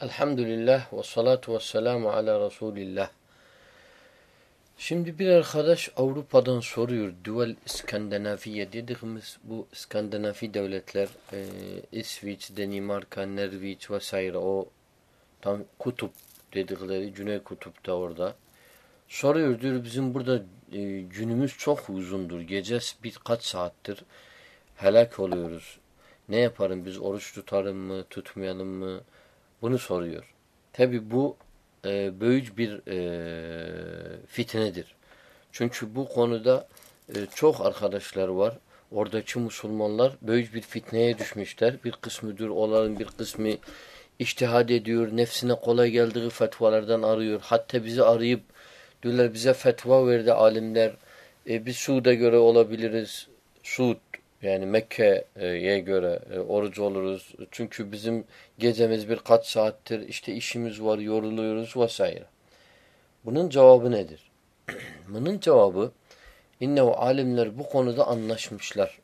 Elhamdülillah ve salatu ve selamu ala Resulillah. Şimdi bir arkadaş Avrupa'dan soruyor. Dual İskandinaviye dediğimiz bu İskandinavi devletler e, İsviç, Danimarka, Norveç vesaire o tam kutup dedikleri Güney Kutup'ta orada. Soruyor diyor bizim burada e, günümüz çok uzundur. Gece birkaç saattir helak oluyoruz. Ne yaparım biz oruç tutarım mı tutmayalım mı? Bunu soruyor. Tabi bu e, büyük bir e, fitnedir. Çünkü bu konuda e, çok arkadaşlar var. Oradaki Müslümanlar büyük bir fitneye düşmüşler. Bir kısmıdır onların bir kısmı iştihad ediyor. Nefsine kolay geldiği fetvalardan arıyor. Hatta bizi arayıp diyorlar bize fetva verdi alimler. E, biz Suud'a göre olabiliriz. Suud yani Mekke'ye göre e, oruç oluruz. Çünkü bizim gecemiz birkaç saattir. işte işimiz var, yoruluyoruz vesaire. Bunun cevabı nedir? Bunun cevabı innehu alimler bu konuda anlaşmışlar.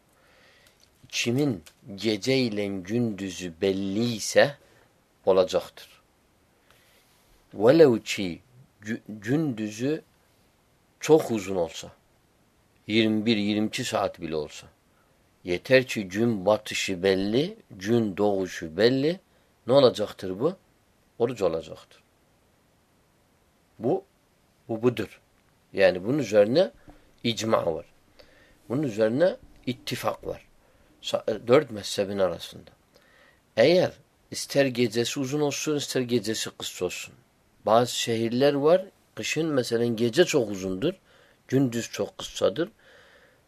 Kimin gece ile gündüzü belliyse olacaktır. Velev ki gündüzü çok uzun olsa 21-22 saat bile olsa Yeter ki gün batışı belli, gün doğuşu belli. Ne olacaktır bu? Oruç olacaktır. Bu, bu budur. Yani bunun üzerine icma var. Bunun üzerine ittifak var. E, dört mezhebin arasında. Eğer ister gecesi uzun olsun, ister gecesi kısa olsun. Bazı şehirler var, kışın mesela gece çok uzundur, gündüz çok kısadır.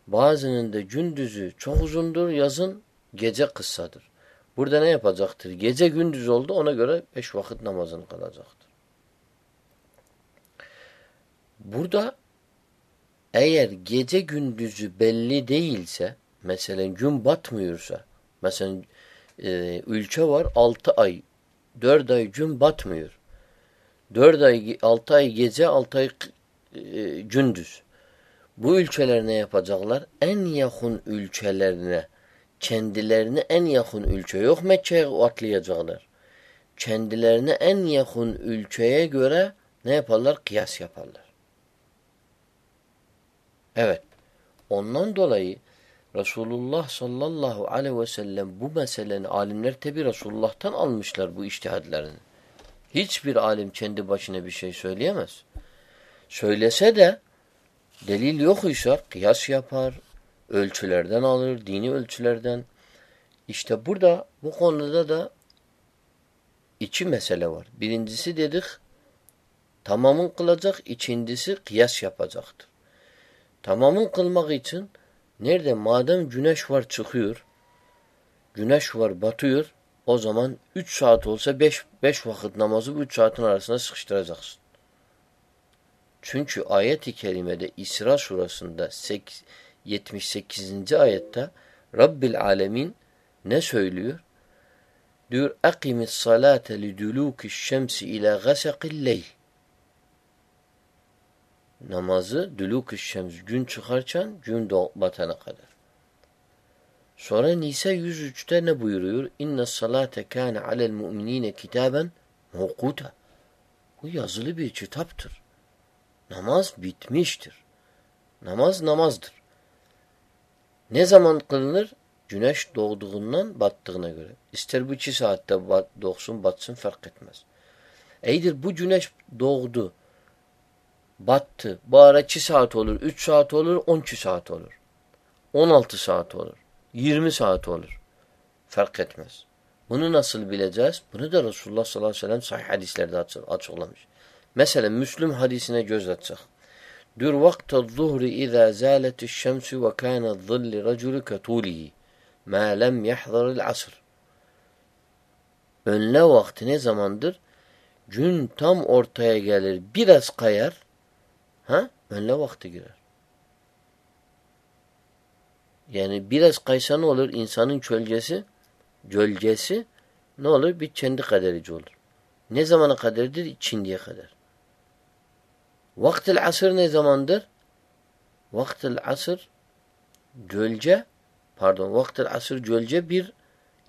Bazının da gündüzü çok uzundur, yazın gece kıssadır. Burada ne yapacaktır? Gece gündüz oldu ona göre beş vakit namazını kılacaktır. Burada eğer gece gündüzü belli değilse, mesela gün batmıyorsa, mesela e, ülke var altı ay, dört ay gün batmıyor. Dört ay, altı ay gece, altı ay e, gündüz. Bu ülkeler ne yapacaklar? En yakın ülkelerine, kendilerine en yakın ülke yok Mekke'ye atlayacaklar. Kendilerine en yakın ülkeye göre ne yaparlar? Kıyas yaparlar. Evet. Ondan dolayı Resulullah sallallahu aleyhi ve sellem bu meselenin alimler tabi Resulullah'tan almışlar bu iştihadlarını. Hiçbir alim kendi başına bir şey söyleyemez. Söylese de Delil yok ise kıyas yapar, ölçülerden alır, dini ölçülerden. İşte burada bu konuda da iki mesele var. Birincisi dedik tamamın kılacak, ikincisi kıyas yapacaktır. Tamamın kılmak için nerede madem güneş var çıkıyor, güneş var batıyor, o zaman 3 saat olsa 5 5 vakit namazı bu 3 saatin arasına sıkıştıracaksın. Çünkü ayet-i kerimede İsra surasında 78. ayette Rabbil alemin ne söylüyor? Diyor akimis salate lidulukiş şemsi ila gasakil leyl. Namazı dulukiş şems gün çıkarken gün batana kadar. Sonra Nisa 103'te ne buyuruyor? İnne salate kâne alel mu'minine kitaben mevkuta. Bu yazılı bir kitaptır. Namaz bitmiştir. Namaz namazdır. Ne zaman kılınır? Güneş doğduğundan battığına göre. İster bu iki saatte doğsun batsın fark etmez. Eydir bu güneş doğdu, battı. Bu ara iki saat olur, üç saat olur, on iki saat olur. On altı saat olur. Yirmi saat olur. Fark etmez. Bunu nasıl bileceğiz? Bunu da Resulullah sallallahu aleyhi ve sellem sahih hadislerde açıklamış. Mesela Müslüm hadisine göz atsak. Diyor vakta zuhri izâ zâletiş şemsü ve kâne zilli racülü ketûlihi mâ lem yahdharil asr. Önle vakti ne zamandır? Gün tam ortaya gelir. Biraz kayar. Ha? Önle vakti girer. Yani biraz kaysa ne olur? İnsanın gölgesi gölgesi ne olur? Bir kendi kaderici olur. Ne zamana kadardır? İçindiye kadar. Vaktil asır ne zamandır? Vaktil asır gölge pardon vaktil asır gölge bir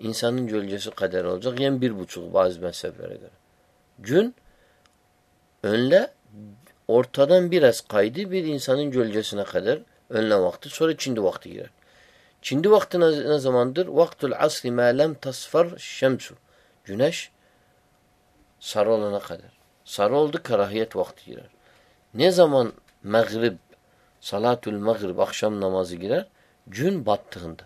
insanın gölgesi kadar olacak. Yani bir buçuk bazı mezheplere göre. Gün önle ortadan biraz kaydı bir insanın gölgesine kadar önle vakti sonra çindi vakti girer. Çindi vakti ne, ne zamandır? Vaktul asri ma lem tasfar şemsu. Güneş sarı olana kadar. Sarı oldu karahiyet vakti girer. Ne zaman mağrib, salatul mağrib akşam namazı girer? Gün battığında.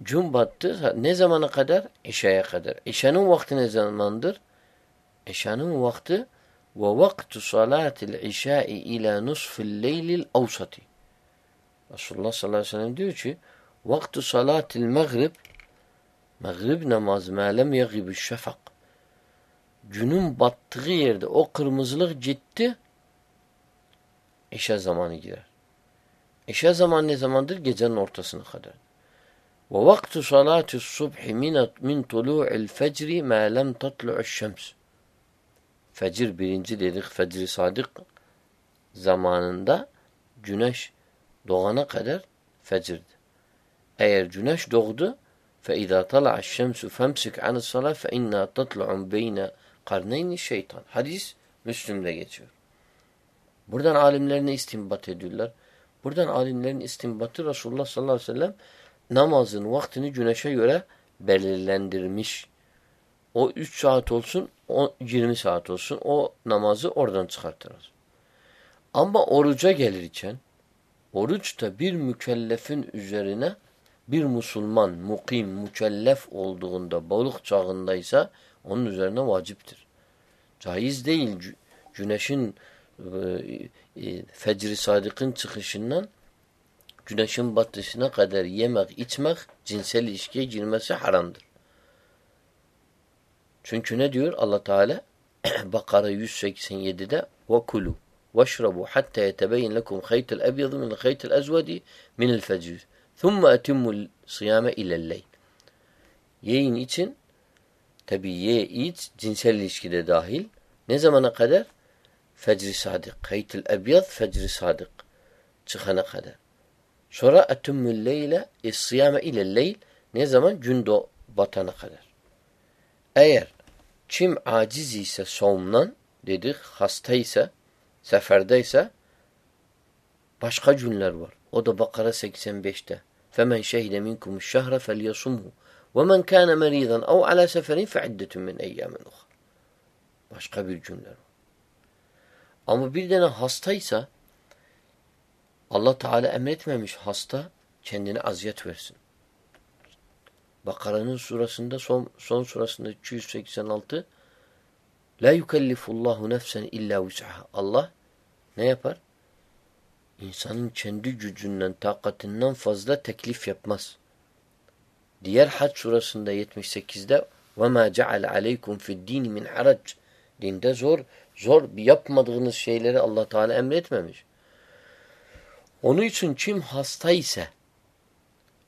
Gün battı. Ne zamana kadar? İşa'ya kadar. İşa'nın vakti ne zamandır? İşa'nın vakti ve vaktu salatil işai ila nusfil leylil avsati. Resulullah sallallahu aleyhi ve sellem diyor ki vaktu salatil mağrib mağrib namazı melem yagibü şefak günün battığı yerde o kırmızılık gitti işe zamanı girer. İşe zamanı ne zamandır? Gecenin ortasına kadar. Ve vaktu salatu subhi min tulu'il fecri ma lem tatlu'uş şems. Fecir birinci dedik, fecri sadık zamanında güneş doğana kadar fecirdi. Eğer güneş doğdu fe izâ tala'aş şemsu femsik anis salâ fe innâ Karneyni şeytan. Hadis Müslüm'de geçiyor. Buradan alimlerine istimbat ediyorlar. Buradan alimlerin istimbatı Resulullah sallallahu aleyhi ve sellem namazın vaktini güneşe göre belirlendirmiş. O 3 saat olsun, o 20 saat olsun o namazı oradan çıkartırız. Ama oruca gelirken oruç da bir mükellefin üzerine bir Müslüman, mukim, mükellef olduğunda, balık çağındaysa ise onun üzerine vaciptir. Caiz değil güneşin e, e, fecri sadıkın çıkışından güneşin batışına kadar yemek, içmek, cinsel ilişkiye girmesi haramdır. Çünkü ne diyor Allah Teala? Bakara 187'de ve kulu veşrabu hatta yetebeyin lekum khaytul ebyadu min khaytul ezvedi min el fecr. Thumma etimmul sıyame ilelleyl. Yiyin için tabi ye iç cinsel ilişkide dahil. Ne zamana kadar? Fecri sadık. Kaytul ebyad fecri sadık. Çıkana kadar. Sonra etimmul leyle sıyame ilelleyl. Ne zaman? Gün do batana kadar. Eğer kim aciz ise soğumdan dedik hastaysa seferdeyse başka günler var. O da Bakara 85'te. فَمَنْ شَهِدَ مِنْكُمُ الشَّهْرَ فَلْيَصُمْهُ وَمَنْ كَانَ مَرِيضًا اَوْ عَلَى سَفَرٍ فَعِدَّةٌ مِنْ اَيَّامٍ اُخَرٍ Başka bir cümle var. Ama bir tane hastaysa Allah Teala emretmemiş hasta kendine aziyet versin. Bakara'nın surasında son, son surasında 286 La yukellifullahu nefsen illa vus'aha. Allah ne yapar? İnsanın kendi gücünden, takatinden fazla teklif yapmaz. Diğer Hac surasında 78'de وَمَا جَعَلَ عَلَيْكُمْ فِي الدِّينِ مِنْ حَرَجٍ Dinde zor, zor yapmadığınız şeyleri Allah Teala emretmemiş. Onun için kim hasta ise,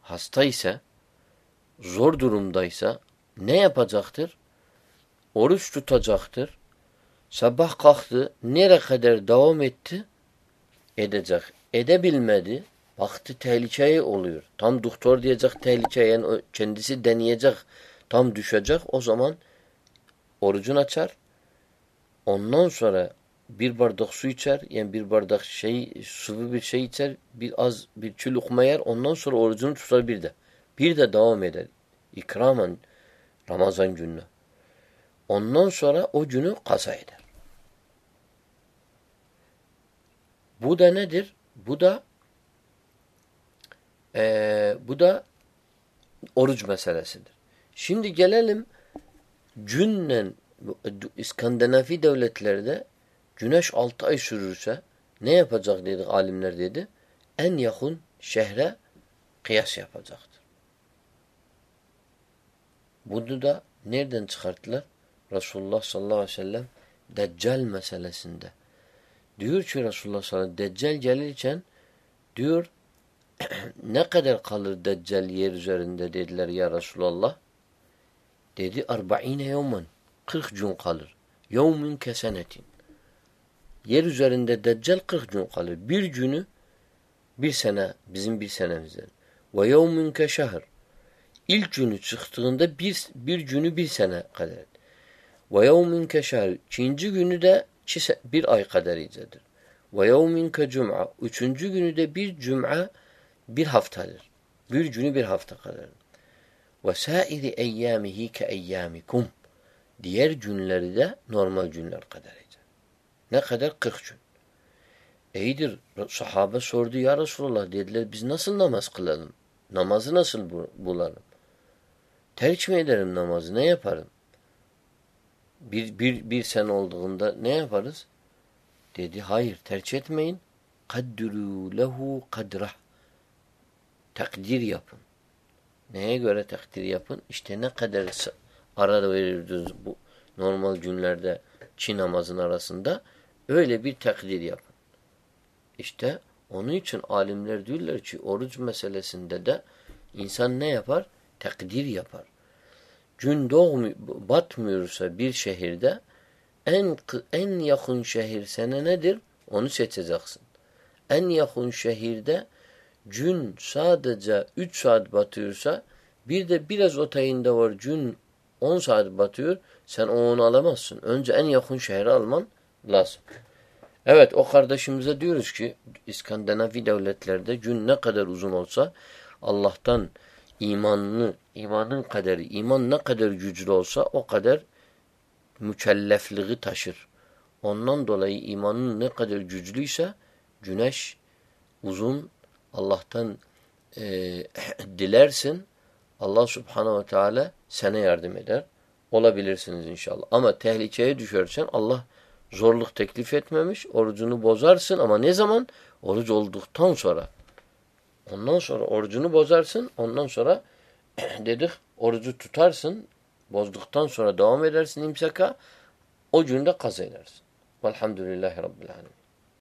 hasta ise, zor durumdaysa ne yapacaktır? Oruç tutacaktır. Sabah kalktı, nere kadar devam etti? edecek. Edebilmedi. Baktı tehlikeye oluyor. Tam doktor diyecek tehlike yani kendisi deneyecek. Tam düşecek. O zaman orucun açar. Ondan sonra bir bardak su içer. Yani bir bardak şey sıvı bir şey içer. Bir az bir çül lokma yer. Ondan sonra orucunu tutar bir de. Bir de devam eder. İkramen Ramazan gününe. Ondan sonra o günü kaza eder. Bu da nedir? Bu da e, bu da oruç meselesidir. Şimdi gelelim günden İskandinavi devletlerde güneş altı ay sürürse ne yapacak dedi alimler dedi. En yakın şehre kıyas yapacaktır. Bunu da nereden çıkarttılar? Resulullah sallallahu aleyhi ve sellem Deccal meselesinde Diyor ki Resulullah sallallahu aleyhi ve sellem Deccal gelirken diyor ne kadar kalır Deccal yer üzerinde dediler ya Resulallah. Dedi arba'ine yevmen. 40 gün kalır. Yevmin kesenetin. Yer üzerinde Deccal 40 gün kalır. Bir günü bir sene bizim bir senemizden. Ve yevmin keşehir. ilk günü çıktığında bir, bir günü bir sene kadar. Ve yevmin keşer. İkinci günü de bir ay kadar icedir. Ve yevmin ke cum'a. Üçüncü günü de bir cum'a bir haftadır. Bir günü bir hafta kadar. Ve sairi eyyamihi ke eyyamikum. Diğer günleri de normal günler kadar. Ne kadar? 40 gün. İyidir. Sahabe sordu ya Resulallah dediler biz nasıl namaz kılalım? Namazı nasıl bulalım? Terk mi ederim namazı? Ne yaparım? Bir, bir, bir sene olduğunda ne yaparız? Dedi hayır tercih etmeyin. Kaddürû lehu kadrah. Takdir yapın. Neye göre takdir yapın? İşte ne kadar ara verirdiniz bu normal günlerde Çin namazın arasında öyle bir takdir yapın. İşte onun için alimler diyorlar ki oruç meselesinde de insan ne yapar? Takdir yapar. Gün doğmu, batmıyorsa bir şehirde en en yakın şehir sana nedir? Onu seçeceksin. En yakın şehirde gün sadece 3 saat batıyorsa bir de biraz otayında var gün 10 saat batıyor. Sen onu alamazsın. Önce en yakın şehri alman lazım. Evet o kardeşimize diyoruz ki İskandinavi devletlerde gün ne kadar uzun olsa Allah'tan imanını, imanın kaderi, iman ne kadar güçlü olsa o kadar mükellefliği taşır. Ondan dolayı imanın ne kadar güçlüyse güneş uzun Allah'tan e, dilersin Allah subhanehu ve teala sana yardım eder. Olabilirsiniz inşallah. Ama tehlikeye düşersen Allah zorluk teklif etmemiş. Orucunu bozarsın ama ne zaman? Oruç olduktan sonra. Ondan sonra orucunu bozarsın. Ondan sonra dedik orucu tutarsın. Bozduktan sonra devam edersin imsaka. O günde kaza edersin. Velhamdülillahi Rabbil Alemin.